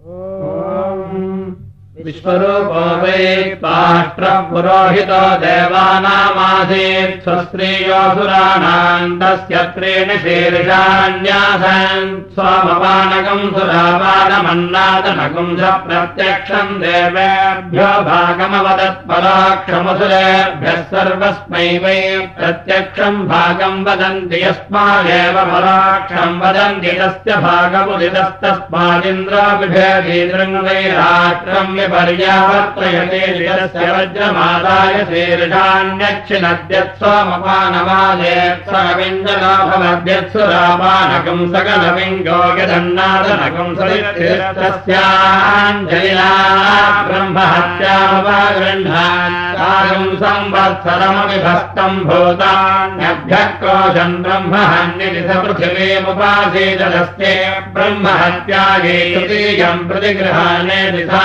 Oh. विश्वरूपो वै पाष्ट्रः पुरोहितो देवानामासीत् स्वस्त्रीयोऽसुराणाम् तस्य त्रीणि शीर्षान्यासन् स्वमपानकम् सुरापानमन्नादनकम् च प्रत्यक्षम् देवेभ्यो भागमवदत्पराक्षमसुरेभ्यः सर्वस्मै वै प्रत्यक्षम् भागम् वदन्ति यस्मादेव पराक्षम् वदन्ति तस्य भागमुदितस्तस्मादिन्द्राभिभेदीदृङ्गैराष्ट्रम् पर्यावर्तयते सकलविङ्गो यदन्नादनकम् सलित्यस्याञ्जलिना ब्रह्महत्यामपगृह्णाम् संवत्सरमपि भस्तम् भूतान्यभ्यः क्रोशन् ब्रह्महन्यति स पृथिवीमुपासीदस्ये ब्रह्महत्यागे तृतीयम् प्रतिगृहाणे दिशा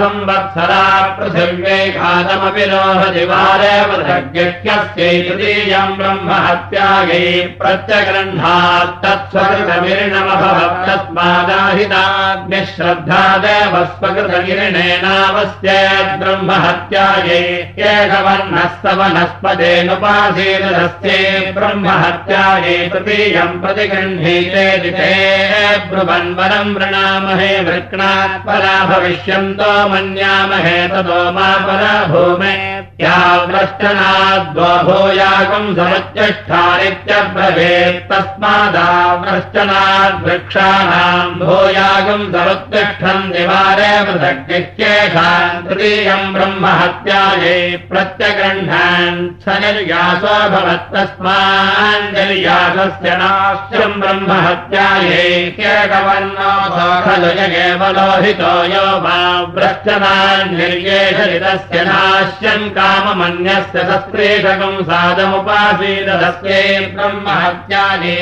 संवत्सरा पृथिव्यै तृतीयम् ब्रह्म हत्यायै प्रत्यगृह्णात् तत्स्वकृतविर्णमभवत् तस्मादाहिताग्निः श्रद्धादेव स्वकृतगिरिणेनावस्येत् ब्रह्म हत्यायै एकवर्णस्त वनस्पतेनुपासीदस्ये ब्रह्म तृतीयम् प्रतिगृह्णीते ब्रुवन्वरम् वृणामहे वृक्णात् परा भविष्यन्तो मन्यामहे ततो मा परा भूमे। या व्रश्चनाद्वभूयागम् समुच्चष्ठानित्यब्रवेत् तस्मादाव्रश्चनाद् वृक्षाणाम् भूयागम् समुत्तिष्ठन् निवारे पृथग्नित्येषाम् तृतीयम् ब्रह्म हत्यायै प्रत्यगृह्णान् स निर्यासो भवत्तस्माञ्जलियासस्य नाश्यम् ब्रह्म हत्यायै केकवर्णो खलु यगेव लोहितो यो वा व्रश्चनान्निर्येषरितस्य नाश्यम् काममन्यस्य सस्त्रेषकम् सादमुपासीदस्यै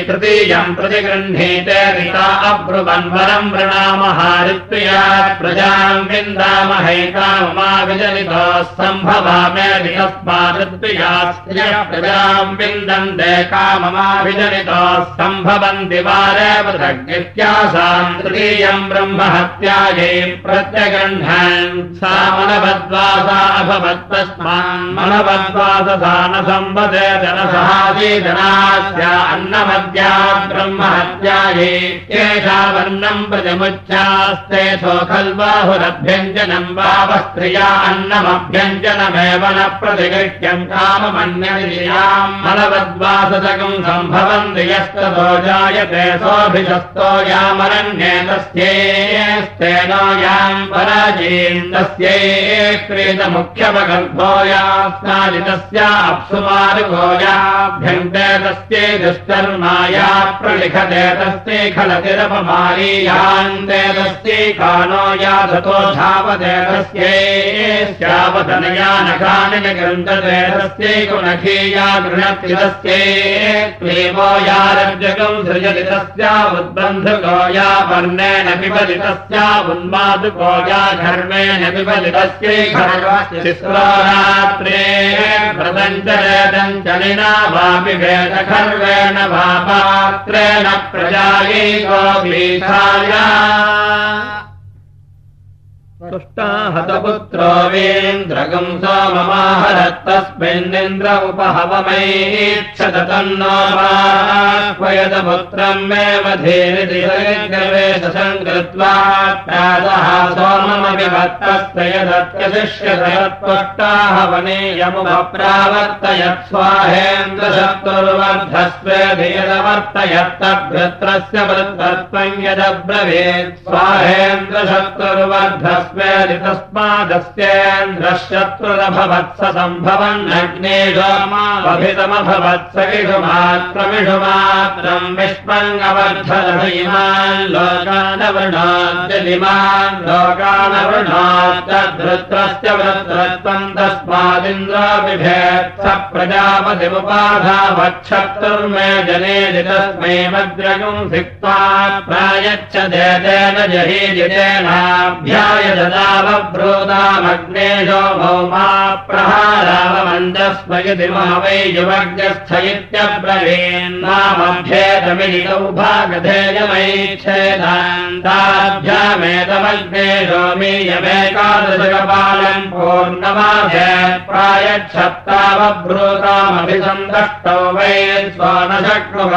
तृतीयम् प्रतिगृह्णीते रिता अब्रुवन्वरम् वृणामहारित्र्यात् प्रजाम् विन्दामहै काममाविजनितो सम्भवामे तस्मादृत्र्यात् प्रजाम् विन्दन्ते काममाभिजनितो सम्भवन्ति वारे पृथग्नित्यासाम् तृतीयम् ब्रह्म हत्यायै प्रत्यगृह्णन् सा मनवद्वासा अभवत् तस्मान् हत्यायै एषा वर्णम् सो खल्बाहुरभ्यञ्जनम् वावस्त्रिया अन्नमभ्यञ्जनमेव न प्रतिगृह्यम् काममन्ययाम् मनवद्वासकम् सम्भवन्ति यस्ततो जायते सोऽभिशस्तो यामरण्ये तस्येस्तेनो याम् पराजीन्दस्यै क्रीतमुख्यपगर्भो यास्नादितस्या अप्सुमारुगोयाभ्यन्ते तस्यै दुष्कर्माया प्रलिखते तस्यै खलतिरपमारीयान्ते तस्यै कानो या धतो धावते तस्यै स्यावतनया नखानि न गृह्णते तस्यै कुनखीया गृह्णति तस्यै क्लीबो यारब्जकम् सृजति तस्या उद्बन्धुको या वर्णेन पिबति तस्या उन्मादुको या घर्मेण पिबति तस्यै खर्वरात्रे व्रतञ्चलेदञ्चलिना वापि वेदखर्वेण वा पात्रेण प्रजायै गोपीठाया तुष्टाहतपुत्रो वेन्द्रगम् सोममाहरत्तस्मिन्निन्द्र उपहवमैक्षत तन्नो वाह्वयतपुत्रम् मे मधेरिवेशसङ्कृत्वा प्रातः सोममपि भक्तस्य यदत्यशिष्यतत्वष्टाहवनीयमुपप्रावर्तयत् स्वाहेन्द्रशक्तुर्वर्धस्वेधियदवर्तयत्तभ्रत्रस्य वृत्तत्वम् यदब्रवीत् इषुमात्रमिषुमात्रम् विष्मङ्गवर्धनमिमान् लोकानवृणाद्यलिमान् लोकानवृणात्तद्धृत्रस्य वृत्रत्वम् तस्मादिन्द्राभिभेत् स प्रजापतिमुपाधावच्छत्रुर्मे जने तस्मै मद्रगुम् धिक्त्वा प्रायच्छ देतेन तदावब्रूतामग्नेशो भौमा प्रहारावमन्दस्मयति वै युवज्ञस्थ इत्यब्रवीन्नामभ्येतमिलितौ भागधेयमैच्छेदान्ताभ्यामेतमग्नेशो मीयमेकादशकपालम् पूर्णमाभ्य प्रायच्छत्तावब्रूतामभिसन्दष्टौ वै स्व न शक्नुव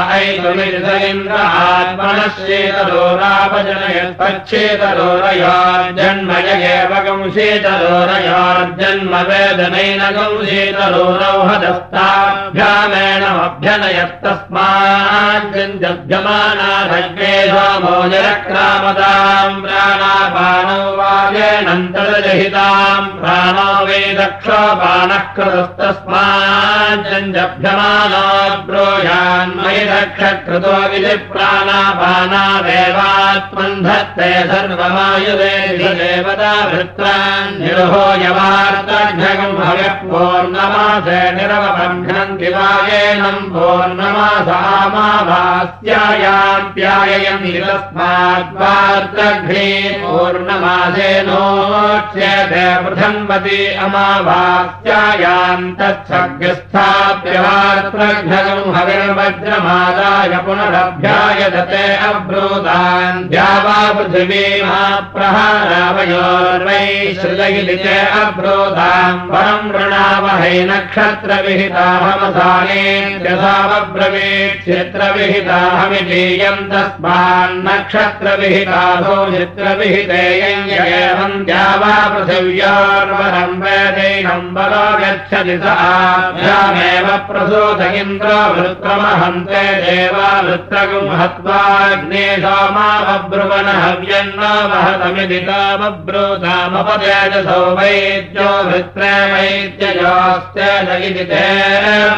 ऐतुमिलित इन्द्र आत्मनः शीतलोरापजनयत्पच्छेतलोरयोर्जन्म एव गंशीतलोरयोर्जन्म वेदनैन गंशीतलोरौ हदस्ताभ्यामेणमभ्यनयत्तस्माज्जभ्यमानाधग्ने सोमोजरक्रामताम् प्राणापानौ वाजेनन्तरजहिताम् प्राणो वै दक्षोपानः कृतस्तस्माज्जभ्यमानो ब्रूयान्मयि दक्षकृतो विधिप्राणापानावेवात्मन् धत्ते सर्वमायुधे निरवबध्नन्ति वायेनम् पूर्णमासामाभास्यायाम् प्याययन्ति तस्माद्वार्तघ्ने पूर्णमासेनोच्यते पृथन्वति अमाभास्यायाम् तत्सग्रस्थाप्यवार्तघ्नगम् हविर्वज्रमादाय पुनरभ्याय दते अब्रूतान् द्यावा पृथिवीमा अब्रोधाम् परम् वृणावहै नक्षत्रविहिताहमसाने यथावब्रवीत् चित्रविहिताहमितीयम् तस्मान्नक्षत्रविहितासो चित्रविहितेयम् एवम् द्यावा पृथिव्योर्वरम् वेदैनम् बलो गच्छति स आभ्यामेव प्रसूत इन्द्रो वृत्रमहन्ते देवा वृत्रगुम् हत्वाग्ने सोमावब्रुवन् हव्यन्न वहतमिति तामब्रूतामपदेजसौ वैद्यो वृत्रे वैद्ययोश्च इति ते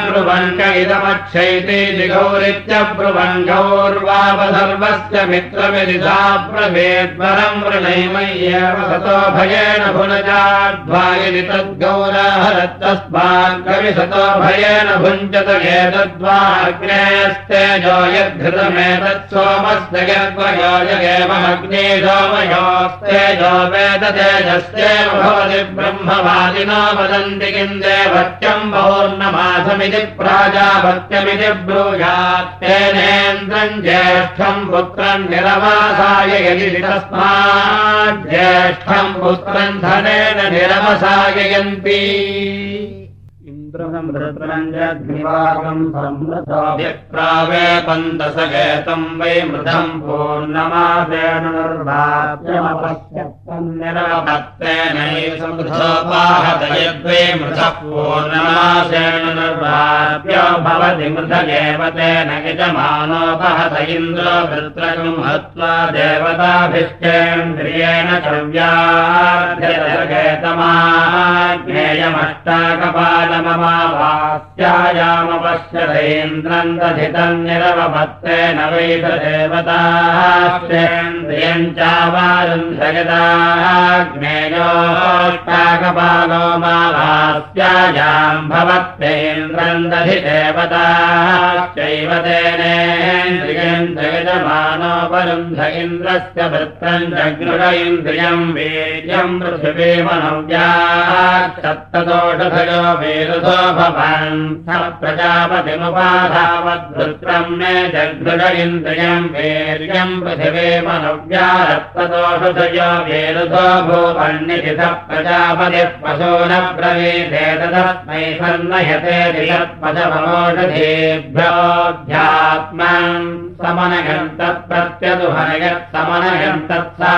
ब्रुवन् इदमक्षैति जिगौरित्यब्रुवन् गौर्वावसर्वस्य मित्रमिति सा प्रभेद्वरम् वृणैमय्येव सतो भयेन तद्गौराहरत्तस्मात् कविसतो भयेन भुञ्जत एतद्वाग्नेस्तेजो यद्धृतमेतत् सोमस्य गर्भयोजगेवमग्ने सोमयोस्तेजो वेद तेजस्येव भवति ब्रह्मवादिनो वदन्ति किम् देवत्यम् पौर्णमासमिति प्राजापत्यमिति ब्रूयात् तेनेन्द्रम् ज्येष्ठम् पुत्रम् निरवासाय यदि तस्मात् ज्येष्ठम् पुत्रम् धनेन निरवसाययन्ति व्यक्रावेपन्दसगेतम् वै मृधम् पूर्णमासेन निर्वाप्यमपश्यत्तन्निरवपत्तेनैसमृथोपाहतयद्वै मृधः पूर्णमासेन निर्वाप्यो भवति मृधगेव तेन यजमानोपहत इन्द्रो वृत्रकम् हत्वा देवताभिष्टेन्द्रियेण ्यायामपश्यतेन्द्रम् दधितम् निरवभत्तेन वैतदेवताश्चेन्द्रियम् चावारुन्धगताग्नेयोष्टाकपालो माभास्यायाम् भवत्तेन्द्रम् दधि देवताश्चैव तेनेन्द्रियम् जगजमानोपरुन्ध इन्द्रस्य वृत्तम् जगृढ इन्द्रियम् वीर्यम् पृथिवीमनव्याक्षत्तदोषधयो वेरुधो भवान् स प्रजापतिमुपाधावद्वृत्रम् मे जगृढ इन्द्रियम् वीर्यम् पृथिवीमनव्यारक्तदोषधयो वेरुधो भूपन्निधि स प्रजापतिः पशो न ब्रवीते तदस्मै सन्नयते दिशत्पशमनोषधेभ्योऽध्यात्मान् समनयम् तत्प्रत्यदुहनयत् समनयम् तत्सा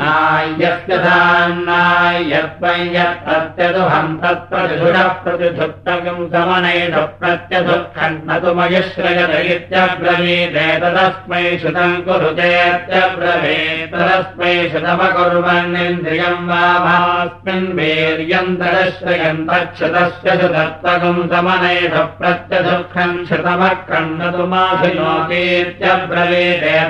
नायस्य सान्नायत्वम् यत् प्रत्यदुहम् तत्प्रतिषुडः प्रतिधुक्तकम् समनैष प्रत्यधुःखम् न तु मयुश्रयत इत्यब्रवीते तदस्मै श्रुतम् कुरुतेत्यब्रवीत् तदस्मै श्रुतमकुर्वन्निन्द्रियम् वा भास्मिन् वीर्यन्तरश्रयम् तच्छ्रुतस्य श्रुतत्वकम् समनैष प्रत्यधुःखम् श्रुतमक्रम् न तु माधिनोतीत्यब्रवीते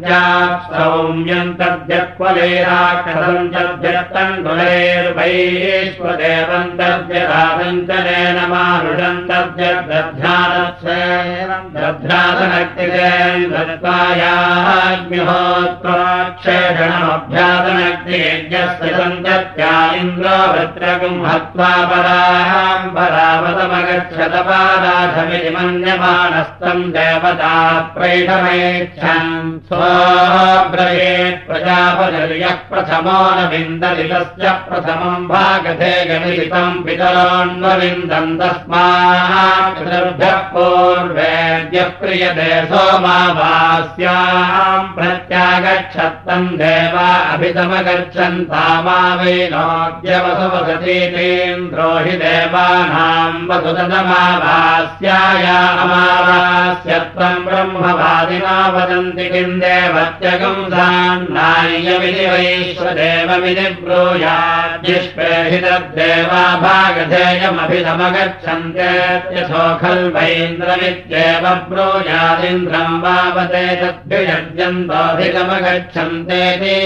सौम्यम् तद्यक्वलेराक्षसम् तद्यत्तण्डुलैर्वैश्वदेवम् तद्यदादञ्चनेन मारुषम् तद्यद्दध्नादनक्तिरेन् दत्त्वायाग्निहोत्वाक्षेषणमभ्यादनग्नियज्ञस्य सन्तत्या इन्द्रो वृत्रगुम् हत्वा पराम् परावतमगच्छतपादाधमिति मन्यमानस्तम् देवता प्रैषमेच्छन् स्वाब्रयेत् प्रजापतिर्यः प्रथमो न विन्दति तस्य प्रथमम् भागधे गमिलितम् पितरोन्वविन्दम् तस्मात् पितृभ्यः पूर्वेद्यः क्रियते सोमावास्याम् प्रत्यागच्छत्तम् देवा अभितमगच्छन्तामा वैनोद्यवसुवसतीन्द्रो हि देवानाम् वसुतमावास्याया अमावास्यत्वम् ब्रह्मवादिना वदन्ति किम् देवत्यगम् सान्नाय्यमिति वैश्वदेवमिति तद्देवा भागधेयमभितमगच्छन्त्यथो खल्वैन्द्रमित्येव ब्रूयादिन्द्रम् वावते तद्भियज्यन्तोऽभिगमगच्छन्तेति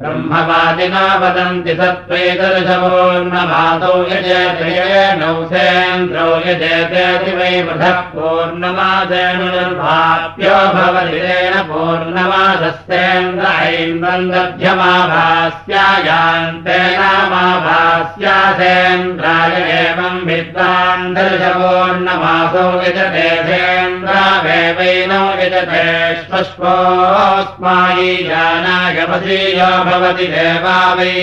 ब्रह्मवादिना वदन्ति सत्त्वैदर्शपूर्णमादौ यजेतयेनौ सेन्द्रौ यजेतेति वै वृथः पूर्णमादेन निर्भाप्यो भवति तेन पूर्णमादस्तेन्द्र ऐन्द्रम् दध्यमाभास्यायान्तेनामाभास्यासेन्द्राय एवम् विद्वान् दर्शपूर्णमासौ यजते श्वश्वोऽस्मायी जानाय भवति देवा वै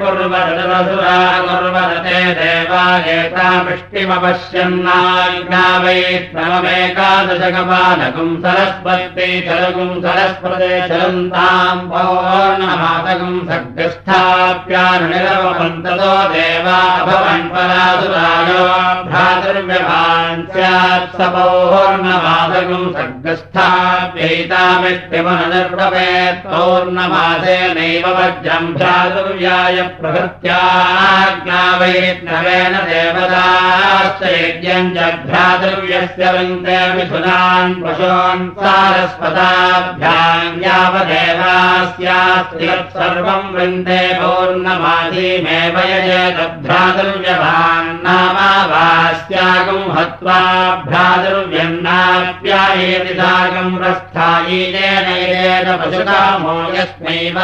कुर्वरते देवा एतामिष्टिमपश्यन्नाज्ञा वै नवमेकादशकपालकुम् सरस्वती चलकुम् सरस्वते चलन्ताम् पौर्णमातकुम् सर्गस्थाप्यानुनिरवन्ततो देवा भवन् परासुरायो भ्रातृव्यभान् स्यात् स पौर्णमातकुम् सर्गस्थाप्यैतामिष्टिमनुनिर्भवेत् पौर्णमासे नैव वज्रम् भ्रातुर्याय प्रभृत्याज्ञा वैष्णवेन देवताश्च यज्ञम् च भ्रातृव्यस्य वृन्दे मिथुनान् पशून् सारस्वताभ्याम् यावदेवास्यास्ति यत्सर्वम् वृन्दे पौर्णमासीमेव यजेतभ्रातृव्यभान् नामावास्यागम् हत्वा भ्रातृव्यन्नाप्यायेति सागम् प्रस्थायीनेन पशुकामो यस्मै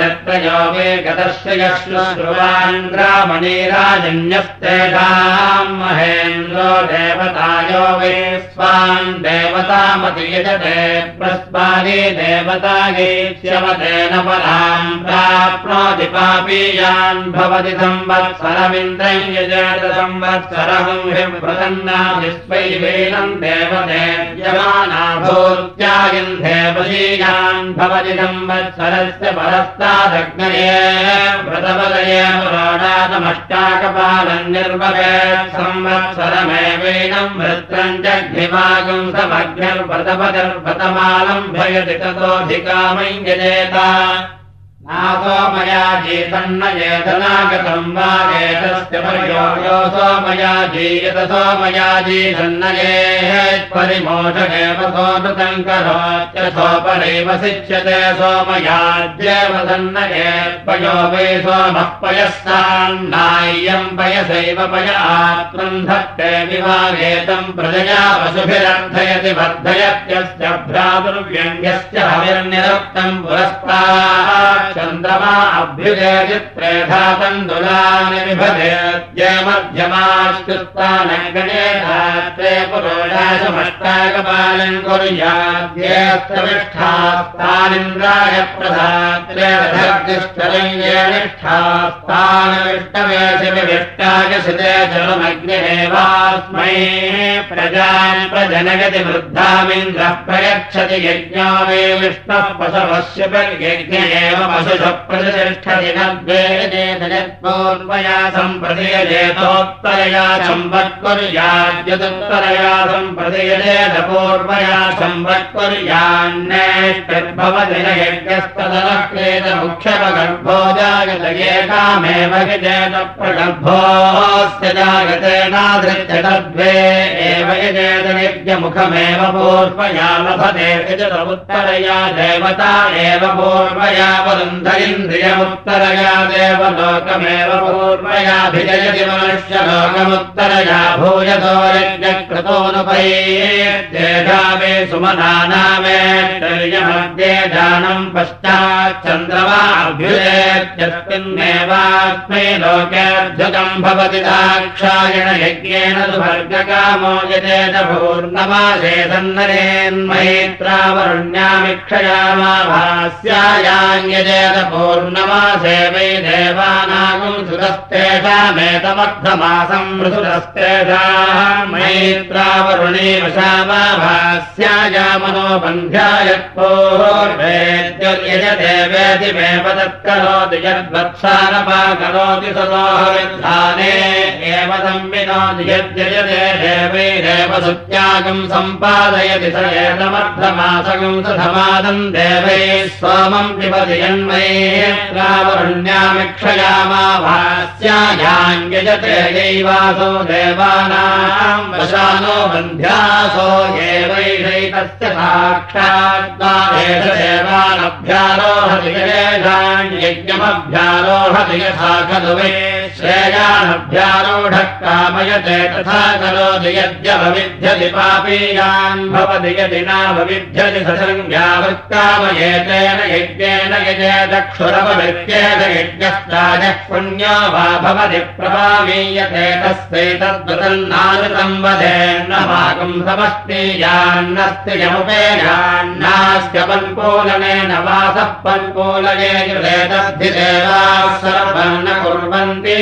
दत्तयो वे गतश्रयश्रुश्रुवान्द्रामणिराजन्यस्तेषाम् महेन्द्रो देवतायो वे स्वान् देवतामति यजते प्रस्मादे देवतागेष्यवतेन पराम् प्राप्नोति पापीयान् भवति संवत्सरमिन्द्रम् यजेत संवत्सरहम् हि प्रसन्नाभिस्वैवेनम् देवदेव्यमाना भूत्यागिन् देवशीयान् भवति संवत्सरस्य परस्तादग्नये व्रतपदये पुराणातमष्टाकपालम् निर्भवेत् संवत्सरमेवैनम् वृत्रम् जघ्निवागम् समग्निर्व्रतपतिर्व्रतमालम् भयति ततोऽधिकामम् नासो मया जीतन्न येतनागतम् वा एतस्य सोमया जीयत सोमया जीधन्नयेत्परिमोषगेव सोमृतम् करोत्यसोपरैव शिच्यते सोमयाज्येव धन्नयेत्पयो वै सोमः पयस्तान्नाय्यम् पयसैव पय आत्मम् धत्ते विभागेतम् प्रजया पशुभिरर्थयति वर्धयत्यस्य भ्रातुर्व्यङ्ग्यस्य हविर्निरुक्तम् पुरस्तात् चन्द्रमा अभ्युदयचित्रेधा तण्डुलानि विभजे ये मध्यमाश्चित्तानङ्गणे धात्रे पुरोडाशमष्टाकपालम् कुर्याद्येऽस्तविष्ठास्तानिन्द्राय प्रधात्रे प्रजाम् प्रजनगति वृद्धामिन्द्रः प्रयच्छति यज्ञो वे विष्णः पशवस्य एव नूर्वया सम्प्रदयजेतोत्तरया सम्पत्कुर्याद्यदुत्तरया सम्प्रदयजेत पूर्वया सम्पत्कुर्यान्नेष्टिर्भवति न यज्ञस्तदलक्रेत मुख्यपगर्भो जागत एव यज्ञमुखमेव पूर्वया लभते उत्तरया देवता एव पूर्वया वरुन्ध इन्द्रियमुत्तरया देवलोकमेव पूर्वयाभिजयति मनुष्यलोकमुत्तरया भूयतो यज्ञकृतोऽनुपैर्येधावे सुमनानामेत्यर्यमध्ये दानम् पश्चाच्चन्द्रमाभ्युजेत्यस्मिन्नेवास्मै लोकेऽर्धकम् भवति दाक्षायण यज्ञेन सुभर्गकामो यजेत पूर्णमासे सन्नरेन्मयित्रावरुण्यामिक्षयामाभास्यायान्यजेत पूर्णमासे वै देवानागम् सुतस्तेषामेतमर्थमासम् मृसुरस्तेषाः मैत्रावरुणे वशामाभास्यायामनोबन्ध्यायत्पोर्वेद्युर्यजदेवेदिमेव तत्करोति यद्वत्सारपा करोति सदोहविद्धाने एव संविनोति यद्यजते देवैरेव सुत्यागम् सम्पादयति स एतमर्थमासगम् सधमादम् देवैः सोमम् पिबति यन्मैत्रावरुण्यामिक्षयामाभास्यायाञ्यजते यैवासो देवानाम् वशानो बन्ध्यासो एवैषैतस्य साक्षात्कारेष देवानभ्यारोहति यज्ञमभ्यारोहति यथा खलु वै श्रेयानभ्यारोढः कामयते तथा करोति यद्यवविध्यति पापीयान् भवति यदि नावविध्यति ससङ्ख्यावत्कामयेतेन यज्ञेन यजेदक्षुरवृत्येन यज्ञस्ताजः पुण्यो वा भवति प्रभावीयते तस्यैतद्वदन्नादृतम् वदेन्नमाकम् समस्तीयान्नस्ति यमुपेयान्नास्य पन्पोलनेन वासः पन्पोलये तद्धिदेवाः सर्वम् न कुर्वन्ति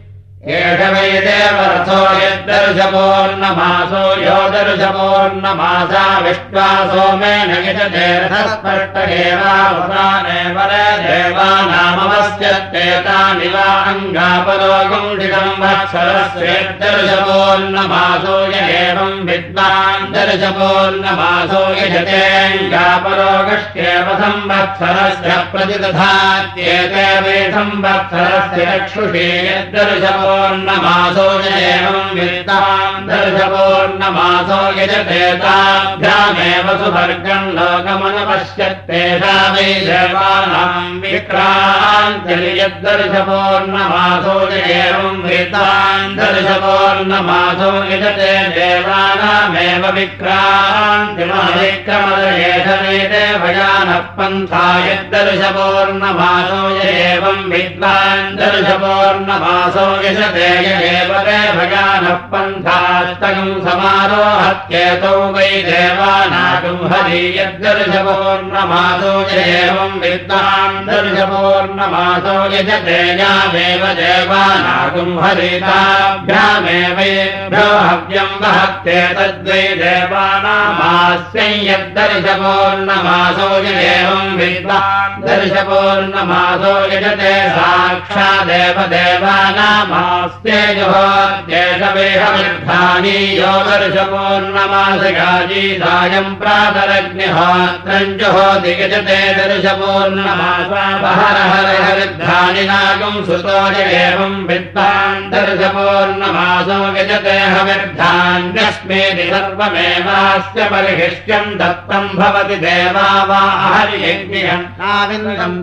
एष वै देवरथो यद्दर्शपोर्णमासो यो दर्शपोर्णमासा विश्वा सोमेन यजते रथस्पष्टगेवावसाने वरे देवानामवस्यत्तेतानि वा अङ्गापरो गुण्डितम् वत्सरस्येद्दर्शपोर्णमासो य एवम् विद्वान् दर्शपोर्णमासो यजतेऽङ्गापरो गष्ट्येव संवत्सरस्य प्रतिदधात्येते वै संवत्सरस्य चक्षुषे यद्दर्शपोर्णमासो दर्शपोर्णमासो यजतेताभ्यामेव सुवर्गम् लोकमनुपश्यत्तेषा वै देवानाम् विक्रान्तिर् यद्दर्शपोर्णमासो य एवम् विद्वान् दर्शपोर्णमासो यजते देवानामेव विक्रान्तिमविक्रमदयेषमेते भयानः पन्था यद्दर्शपोर्णमासो य एवम् विद्वान् दर्शपोर्णमासो यजते य एव ते भयानः पन्थास्तकम् समारोहत्येतौ वै देवानागम् हरि यद्दर्शपोर्णमासो य एवम् विद्वान् दर्शपोर्णमासो यजते यामेव देवानागम् हरिताभ्यामेवेभ्यो हव्यम् वहत्ते तद्वै देवानामास्यै यद्दर्शपोर्णमासो य यजते साक्षादेव देवानामास्त्येजुहोद्येषवेहविद्धानि यो दर्शपोर्णमासगाजी सायम् प्रातरग्निहोत्रम् जुहोति यजते दर्शपोर्णमासापहरहरहविद्धानि नागम् सुतो एवम् विद्वान् दर्शपोर्णमासो यजते हविद्धान्यस्मेति सर्वमेवास्य परिहिष्ट्यम् दत्तम् भवति देवा वा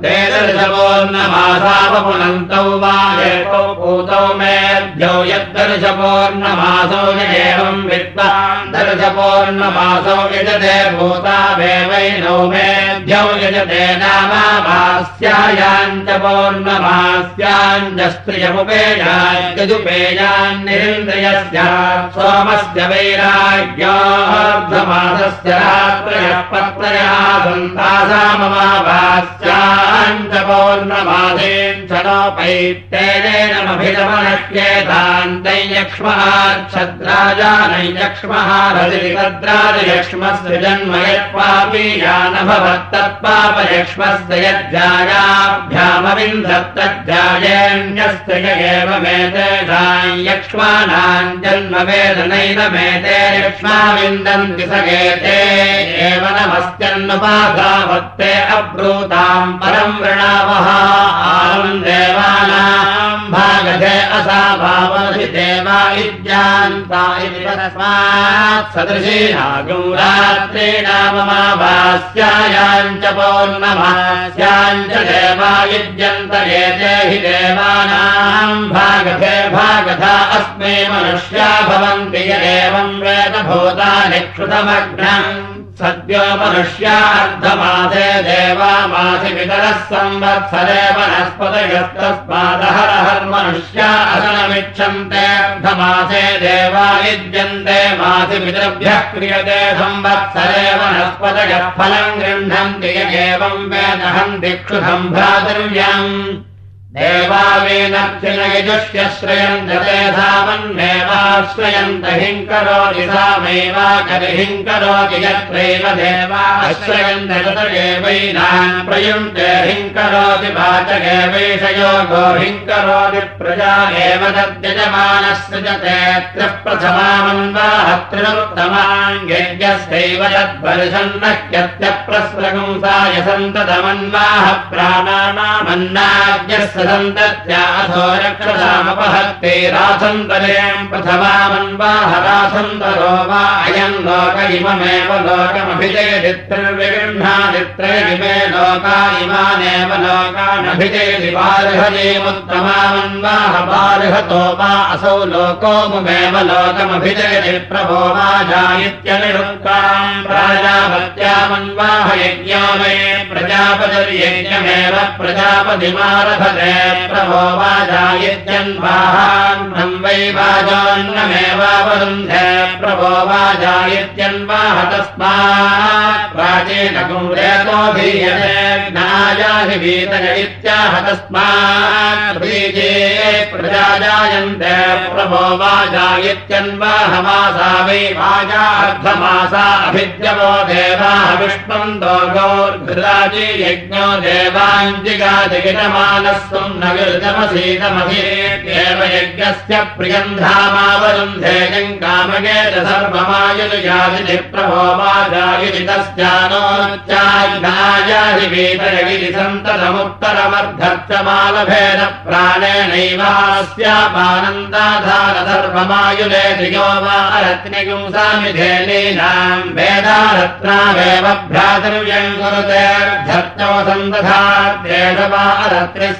दर्शपोर्णमासावपुनन्तौ वा एकौ भूतौ मेऽध्यौ यद्दर्शपोर्णमा पौर्णमासौ एवम् विद्वान् दर्शपौर्णमासौ यजते भूतावेवैनौ मेभ्यौ यजते नामास्यायाञ्च पौर्णमास्याञ्जस्त्रियमुपेयाञ्जजुपेयान्निरिन्द्रियस्य सोमस्य वैराग्यार्धमासस्य रात्रयः पत्रयः सन्तासाममाभास्याञ्च पौर्णमासेन च नैयक्ष्मः रतिकद्राजयक्ष्मस्य जन्म यत्पापी यान भवत्तत्पापयक्ष्मस्य यज्जायाभ्यामविन्दत्तज्जायेऽन्यस्य एव मेतेषां यक्ष्माणाम् जन्म वेदनैव मेते यक्ष्मा विन्दन्ति स नमस्त्यन्नुपाधावत्ते अब्रूताम् परम् वृणावः। आनम् देवानाम् भागधे असाभावसि देवा इद्यान्ता इति तस्मात् सदृशीनागम् रात्रीणाममाभास्यायाम् च पौर्णमास्याम् च देवा युज्यन्त एते हि देवानाम् भागधे भागधा अस्मै मनुष्या भवन्ति य एवम् वेदभूतानि क्षुतमग्नम् सद्यो मनुष्यार्धमासे पितरः संवत्सरे वनस्पतयस्तस्मादहरहर्मनुष्या असनमिच्छन्तेऽर्धमासे देवा युज्यन्ते मासि पितृभ्यः क्रियते संवत्सरे वनस्पतयः फलम् गृह्णन्ति य एवम् वेदहन्ति क्षुसम्भ्रातृव्यम् देवावेनक्षिणयजुष्य श्रयन्त ते धामन्मेवाश्रयन्त हिम् करोति सामैवाकरिहिम् करोति यत्रैव देवाश्रयन्त तदेवैनान् प्रयुङ्क्ते हिम् करोति वाचकेवैषयो गोहिम् करोति प्रजा एव तद्यजमानः सृजते त्रिप्रथमामन्वाहत्रिरुत्तमाङ्गेज्ञस्यैव तद्वर्षन्नह्यत्यप्रस्रगुंसाय सन्ततमन्वाह प्राणानामन्नाद्यस्य सन्तत्याथो रक्षसामपहत्ते रासन्तरेम् प्रथमामन्वाह रासन्तरो वा अयम् लोक इममेव लोकमभिजयति त्रिर्विगृह्णादित्रयिमे लोका इमानेव लोकानभिजयति बार्हजीमुत्तमामन्वाह बार्हतो वा असौ लोको मुमेव लोकमभिजयति प्रभो वा जायित्यनिरुक्ताम् प्राजापत्यामन्वाह यज्ञो मे प्रजापतिर्यज्ञमेव प्रजापतिमारभते प्रभो वा जायित्यन्वाहान्नम् वै वाजोन्नमेवावरुन्धे प्रभो वा जायित्यन्वाह तस्मात् प्राचीन कुम्रेतो धीयते ज्ञायाहि वीतय इत्याह तस्मात् बीजे प्रजा जायन्ते प्रभो वा जायित्यन्वाहमासा वै वाजा अर्धमासा अभिद्यवो देवाः गौर्घृराजी यज्ञो देवाञ्जिगादिगिटमानः सुम् न विरुजमसीतमधीत्येव यज्ञस्य प्रियम् धामावरुन्धे यम् कामगेत सर्वमायुर्यादिति प्रभो वा वेदारत्नावेव भ्रातृव्यम् कुरुतेऽर्धर्चो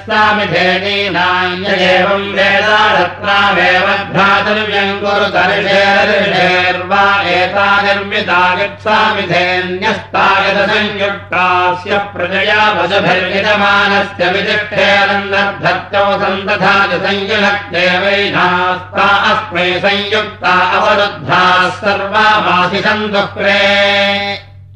सामिधेनीनाम् य एवम् वेदारत्नावेव भ्रातृव्यम् कुरुतर्षेर्वा एता निर्मितागत्सामिधेन्यस्तागतसंयुक्तास्य प्रजया वशभिर्विदमानस्य विदिक्षेरन्दर्धर्चो सन्दधाति संयुनक्ते वैनास्ता अस्मै संयुक्ता अवरुद्धाः सर्वामासि सन्दुक्रे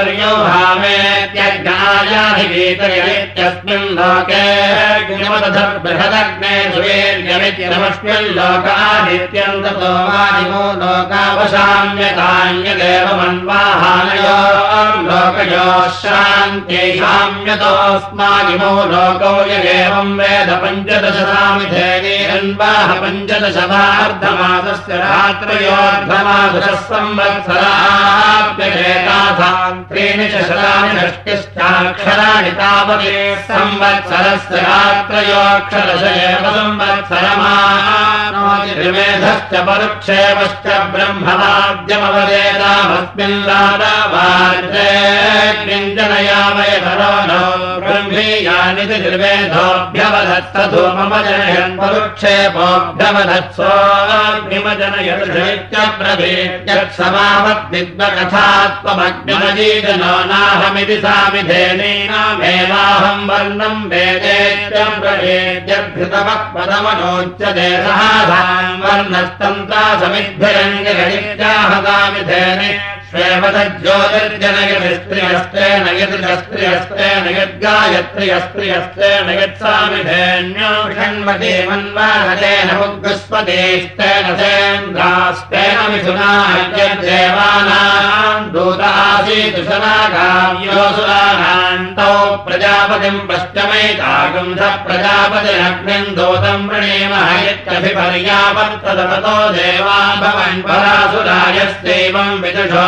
भार्यो भामेत्यग्नायाधिगीतयेत्यस्मिन् लोके बृहदग्ने लोकावशाम्यतान्यदेव मन्वाहानयो लोकयो लोको वेद पञ्चदशरामिधेनीरन्वाह पञ्चदशवार्धमासस्य रात्रयोर्धमासः संवत्सराप्यजेताथान्त त्रीणि च शतानि षष्टिश्चाक्षराणि तावते संवत्सरस्य रात्रयोऽक्षरश एव ब्रह्मवाद्यमवदेतामस्मिन् लादावार्जे किञ्चनया वयधरो नो ब्रह्मीयानि निर्वेदोऽभ्यवधत्तधो मम जनयन् परुक्षेपोऽभ्यवधत्सोऽब्रवीत्यक्षमावद्विद्वकथात्वमग्निमजीजनो नाहमिति सामिधेनेनामेवाहम् वर्णम् सहासाम् वर्णस्तन्ता समिद्भिरङ्गगणित्याहतामिधेने ज्योतिर्जनयस्त्रियस्तेन यद्स्त्रियस्तेन यद्गायत्र्यस्त्रियस्तेन यत्सामिधेन्यो षण्मते मन्वाहतेन मुग्स्पतेस्तेन सेन्द्रास्तेन मिथुनाद्यदेवानाम् दूतासीतुशनागाव्योऽसुराणान्तौ प्रजापतिम् पश्चमैतागम् स प्रजापतिरग्निम् दूतम् वृणेमः यत्यभिपर्यावर्तदतो देवान् भवन् परासुरायस्यैवम् विदुषो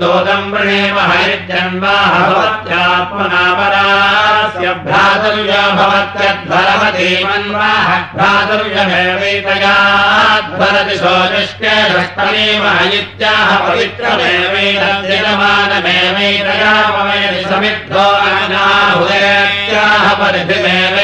दोदम् वृणेम हरिजन्वाह भवत्यात्मना परास्य भ्रातुर्य भवत्यध्वरमधीमन्वाह भ्रातुर्यमेवैतयाध्वरति सोनिष्केष्टमेव इत्याह पवित्रमेवैतमानमेवैतयामवेदि समिद्धो अनाहुदेत्याह परिधिमेवैतम्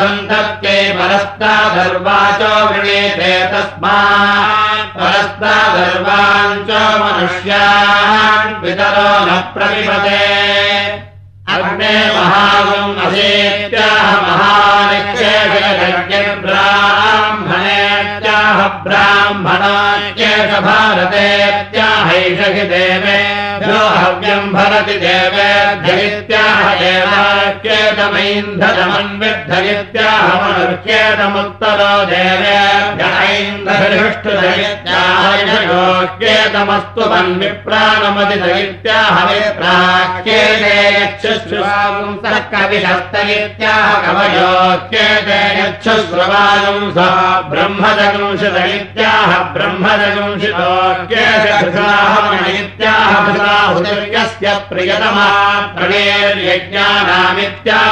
सन्तत्यै परस्तादर्वाचो वृणीते तस्मात् परस्तादर्वाञ्च मनुष्यान् पितरो न प्रविपते। अग्ने महागम् असेत्याह महानित्यब्राह्मणेत्याह ब्राह्मणाच्येष भारतेत्याहैष हि देवेभ्यो हव्यम् भरति देवेभ्यैत्याह देवाच्येतमैन्धनमन्विद्धयित्याह मनुष्येतमुत्तरो देवेभ्यैन्धृष्टुदयित्याहयोग्येतमस्तु मन्विप्राणमदिदयित्याह विप्राच्येते कविहस्तयित्याह कवयोच्येते यच्छुश्रवायुम् स ब्रह्मदगुंशितयित्याह ब्रह्मदगुंशितोक्येत्याह भृताहुतिर्यस्य प्रियतमा प्रणेर्यज्ञानामित्याह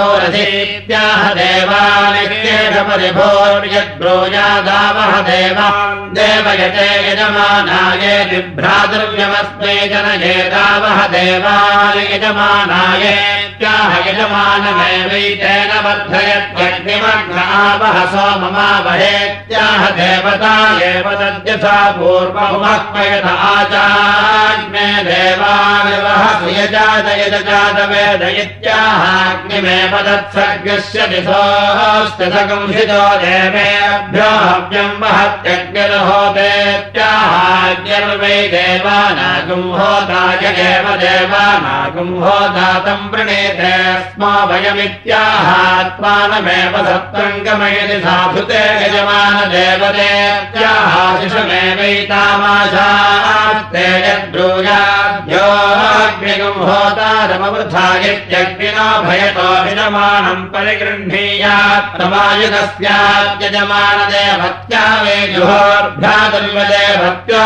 भूरधीप्याह देवानिकेशपरिभोर्यद्ब्रूयादावह देवा। देवयते यजमानाये जनये जनयेदावह देवान् यजमानाये। यजमानायत्याह यजमानमेवैतेन वर्धयत्यग्निमग्नावह सोममावहेत्याह देवता एव तद्यथा पूर्वमुमह्मयथ आचाग्ने देवानिवह सुयजातयजातवेदयित्याहाग्निमेव तत्सर्गस्य दिशोऽस्य सगंसितो देवेभ्यो हव्यम् वहत्यग्निर्होतेत्याहाग्निर्वै देवानागुम् होताय एव देवानागुम् होतातम् गमयते स्म वयमित्याह त्वानमेव सत्त्वम् गमयति साधुते गजमानदेवतेत्याहाशिषमेवैतामाशास्ते होता होतारमवृथा यत्यग्निना भयतो यजमानम् परिगृह्णीयात् प्रमायुधस्याद्यजमानदेवत्या वे जुहोर्भ्रातुर्वदेवत्यो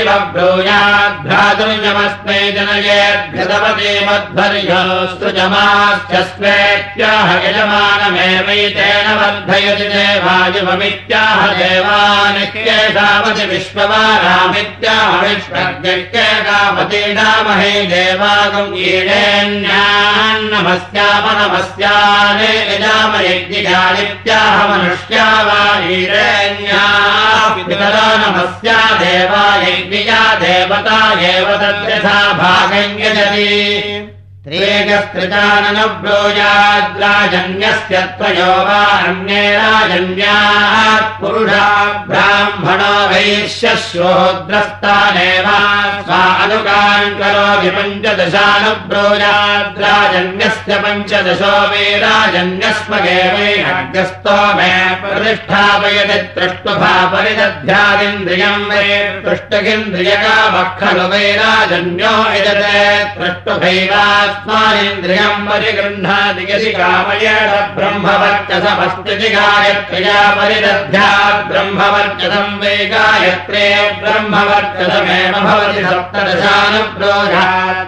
इव ब्रूयाद्भ्रातुर्यमस्मै जनयेभ्यतमते मध्वर्य मध्वर्योऽस्तुजमास्यस्वेत्याह यजमानमेवैतेन वर्धयति देवायुवमित्याह देवानित्येषावति विश्ववारामित्याह विश्वज्ञकामतीडामहे देवागम् ईडेन्यान्नमस्यापनमस्याने यजामयज्ञिकानित्याह मनुष्या वा ईडेन्यापितरा नमस्या देवा यज्ञिया देवता एव तद्यथा भागम् यजति वा अन्ये राजन्यात् पुरुषा ब्राह्मणो वैश्यश्रोद्रस्तानेव स्वा अनुगान् करोति पञ्चदशानुब्रोजाद्राजन्यस्य पञ्चदशो वै राजन्यस्मगेवैरग्रस्तो मे प्रतिष्ठापयति त्रुष्टुभा परिदध्यादिन्द्रियम् वै पृष्टगिन्द्रियकामः खलु वै राजन्यो यजते त्रुष्टुभैवा स्मानिन्द्रियम् परिगृह्णाति यदि कामयेण ब्रह्मवर्चसमस्ति गायत्र्या परिदध्यात् ब्रह्मवर्चसम् वै गायत्रे ब्रह्मवर्चसमेव भवति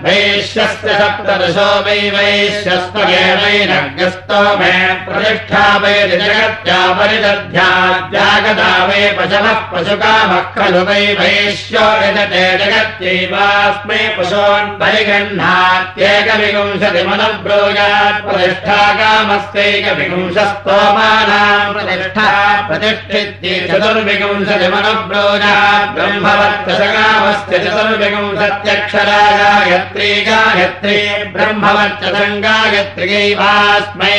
वैश्यस्य सप्तदशो वै वैश्यस्त्वगेवैरग्रस्तो मे प्रतिष्ठापयति जगत्या परिदध्यात् जागदा वै पशवः पशुकामः खलु वै वैश्यो यजते जगत्यैवास्मै पशून् परिगृह्णात्येक विंशतिमनब्रोजात् प्रतिष्ठा कामस्यैकविंशस्तोमानाम् प्रतिष्ठा प्रतिष्ठित्ये चतुर्विंशतिमनब्रोजात् ब्रह्मवर्चसकामस्य चतुर्विंशत्यक्षरा गायत्री गायत्री ब्रह्मवर्चसम् गायत्र्यैवास्मै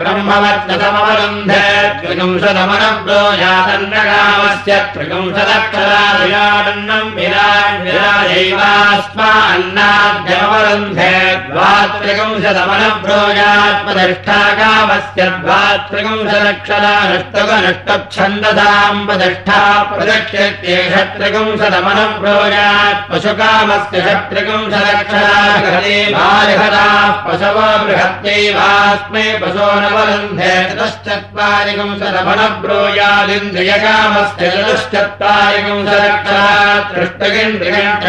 ब्रह्मवर्चसमवरुन्धे त्रिविंशतमनब्रोजादन्नकामस्य त्रिविंशदक्षरा विराडन्नम् विराट् विराजैवास्मान्नाद्यमवरुन्धे द्वात्रिकंशतमनब्रोजात्मदष्टा कामस्य द्वात्रिकंशदक्षरानुष्टुकनुष्टच्छन्दसाम् पदष्टा प्रदक्ष्यत्ये षट्रिकंशतमनब्रोजात् पशुकामस्य षट्रिकंशदक्षरा पशवो बृहत्यैवास्मै पशो नवरुन्धे चतुश्चत्वारिकंशतमनब्रोजादिन्द्रियकामस्य चतुश्चत्वारिकंशदक्षरा तृष्टगिन्द्रियम्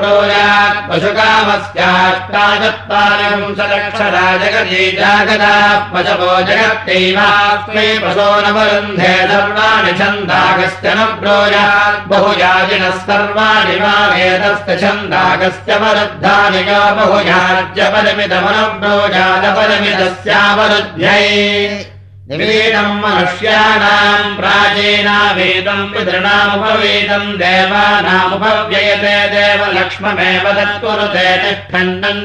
ब्रोयात् पशुकामस्याष्टाचत्वारिकंशदक्षरा जगति जागदा पशवो जगत्यैवास्मै पशो नवरुन्धे सर्वाणि छन्दागस्य न ब्रोयात् बहुयाजिनः सर्वाणि वा वेदस्य छन्दागस्य वरुद्धानि गा बहुयाज्यपरमिदमनब्रोजादपरमिदस्यावरुध्यै निवेदम् मनुष्याणाम् प्राचीनावेदम् पितॄणामुपवेदम् देवानामुपव्ययते देवलक्ष्ममेव तत्कुरुते तिष्ठन्नन्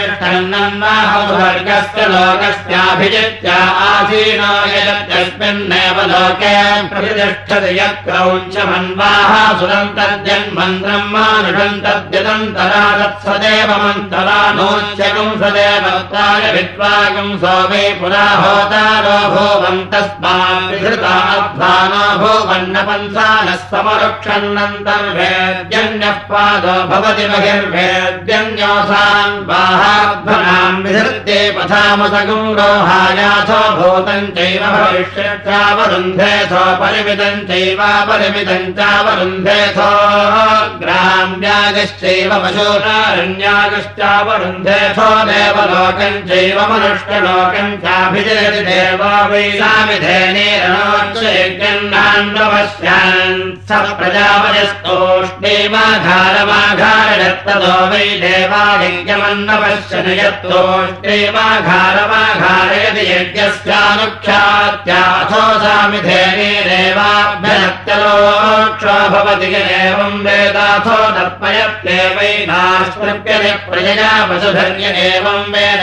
तिष्ठन्नन् वाहवर्गस्य लोकस्याभिजित्या आसीनो यजत्यस्मिन्नेव लोके प्रतिष्ठति यत्क्रौञ्चमन्वाः सुरम् तद्यन्मन्त्रम् मानुषम् तद्यदन्तरा तत्सदेवमन्तरा नोच्यकम् सदेवत्ताय विद्वा सोमे पुरा होतारो भूवम् तस्मान्धृताध्वानो भूवन्नपन्सानः समरुक्षन्नन्तर्वेद्यन्यः पादो भवति बहिर्वेद्यन्योऽसान् बाहाध्वनाम् विधृत्ये पथामसगुम् रोहायाथो भूतम् चैव भविष्यच्चावरुन्धेथो परिमितम् चैवापरिमितम् चावरुन्धेथो ग्राम्यागश्चैव पशूरारण्यागश्चावरुन्धेथो देवलोकम् चैव मनुष्यलोकम् चाभिजयति देवा वैलामिधेनेरनोक्षयज्ञन्नान्वश्यान् स प्रजापयस्तोष्णेमाघारमाघारयत्तदो वै देवायज्ञमन्नपश्यन् यत्तोष्णेमाघारमाघारयति यज्ञस्यानुख्यात्याथो सामिधेनेरेवाभ्यनत्यलोक्षो भवति एवम् वेदाथो तर्पयत्येवैनाश्कृप्यते प्रजया पशुधर्य एवम् वेद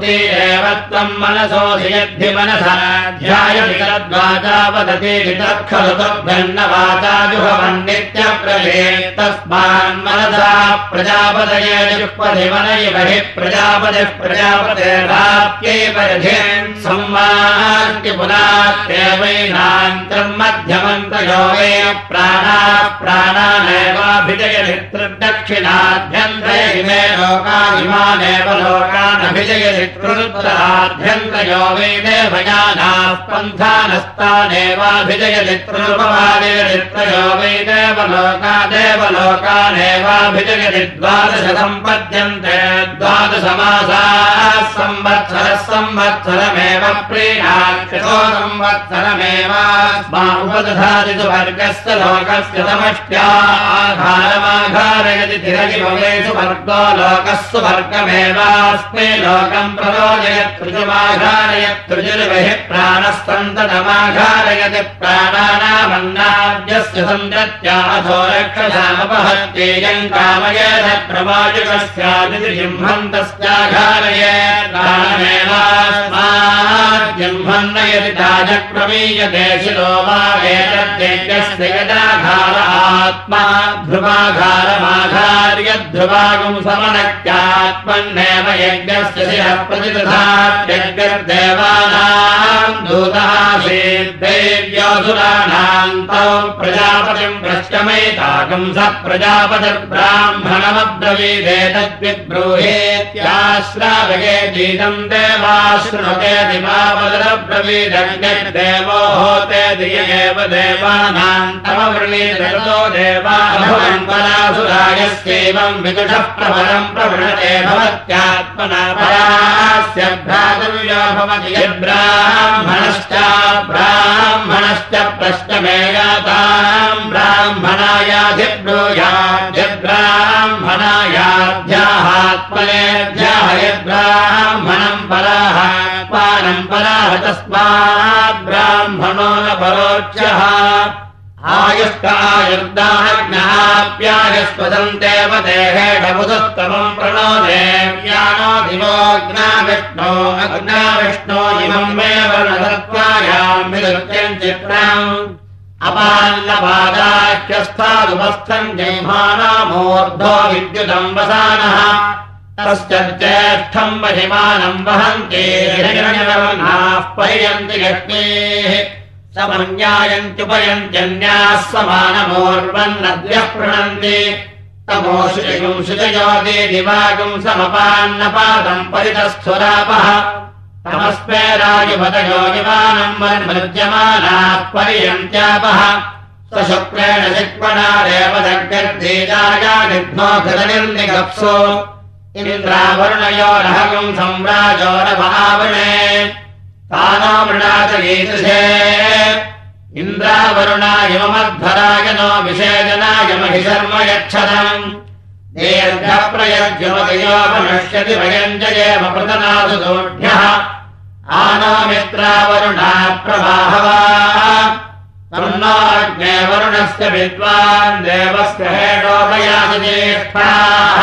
श्रुति एव त्वम् मनसोऽधियद्धि मनसा। ध्यायतिकरद्वाचा वदति वाचा जुहवन्नित्यप्रजेत्तस्मान्मनसा प्रजापदये जुह्पधिवनयिव हि प्रजापतिः प्रजापतेराप्यैवरथेन् संवान्ति पुनात्येवैनान्तम् मध्यमन्तयो वे प्राणा प्राणानेवाभिजयधितृदक्षिणाभ्यन्तय त्रुरुत्तराभ्यन्तयो वै देवयानाः पन्थानस्तानेवाभिजयति त्रुरुपवादेरित्रयो वै द्वादश सम्पद्यन्ते द्वादशमासाः संवत्सरः संवत्सरमेव उपदधाति वर्गस्य लोकस्य समष्ट्याघारमाघारयति वर्गो लोकस्सु वर्गमेवास्मै लोकम् प्ररोजयत् ऋजुमाघारयत् ऋजुर्बहिः प्राणः सन्ततमाघारयति प्राणानामन्नाद्यस्य रक्षसामपहत्येयम् कामयेत प्रवायुकस्यादिति जिह्मन्तस्याघारये प्राणमेवास्माद्जिह्मन्न यदि ताजक्रमीयते शिरो वा एतद्देव्यस्य यदाघार आत्मा ध्रुवाघारमाघार्य ध्रुवागुम् समनक्त्यात्मन्नेव यज्ञस्य शिरः प्रतिदधात्यज्ञर्देवानाम् दूतासीद्देव्योऽसुराणाम् तौ प्रजापतिम् भ्रष्टमेताकम् स प्रजापतिर्ब्राह्मणमब्रवीदेतद्विब्रूहेत्याश्रावये गीतम् देवाश्रुणुते दिवावदरब्रवीदज्ञर्देवो होते दिय एव वृणीतो देवाभवन् परासुरायस्यैवम् विदुषः प्रबलम् प्रवृणते भवत्यात्मना परास्य भ्रातव्यो भवति यद्ब्राह्मणश्च ब्राह्मणश्च प्रश्नमेयाताम् ब्राह्मणायाधिब्रूयाद्यब्राह्मणायाध्याहात्मनेभ्यः यद्ब्राह्मणम् पानम् पराः तस्मात् ब्राह्मणो न परोक्षः आयुष्कायुर्दाहज्ञाप्यायस्वदन्तेव देहेढमुदुत्तमम् प्रणो देव्यानोऽधिमोऽग्नाविष्णो अग्नाविष्णो इमम् मे वर्णधत्वायाम् विदुत्यम् चित्रम् अपान्नपादाख्यस्थादुपस्थम् जह्मानामूर्धो विद्युतम् वसानः महिमानम् वहन्ति पर्यन्ति लक्ष्मीः समन्यायन्त्युपयन्त्यन्याः शुजयोगे दिवागुम् समपान्नपादम् परितस्थुरापः। तमस्मे राजुपदयो युवानम् वन्मृज्यमानाः पर्यन्त्यापः। शिक्वणारेव दग्गर्देजायानिघ्नो घृतनिर्निगप्सो इन्द्रावरुणयोरहगम् सम्राजो न भावणे तानो मृणाचगीदृशे इन्द्रावरुणायमध्वराय नो विषेदनाय महि शर्म यच्छतम् दीर्घप्रयज्ञमतयो मनुष्यति भयम् जयेम प्रतनासु दोढ्यः आनो मित्रावरुणा प्रवाहवा तन्नाग्ने वरुणस्य विद्वान् देवस्य हेडोपयासि ज्येष्ठाः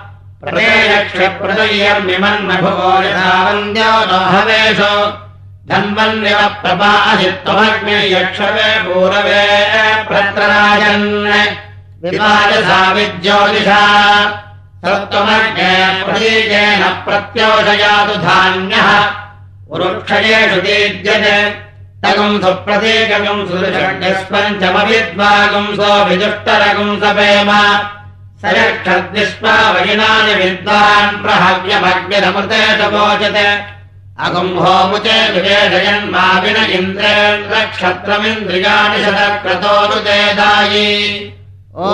प्रदेक्षप्रदयर्मिमन्नभुवो यथावन्द्यो धन्वन्निव यक्षवे पूरवे विपायसा विज्योतिषा सत्त्वमग्ने प्रतीकेन प्रत्योषयातु धान्यः। वृक्षयेषु विजुष्टरगुंसपेम सपेम स यक्षद्विष्पावयिनानि विद्वान् प्रहव्यमग्निरमृते वोचते अगुम् होमुचे विवेशयन्माविन इन्द्रेन्द्रक्षत्रमिन्द्रियाणि शतक्रतोरुदेदायि ओ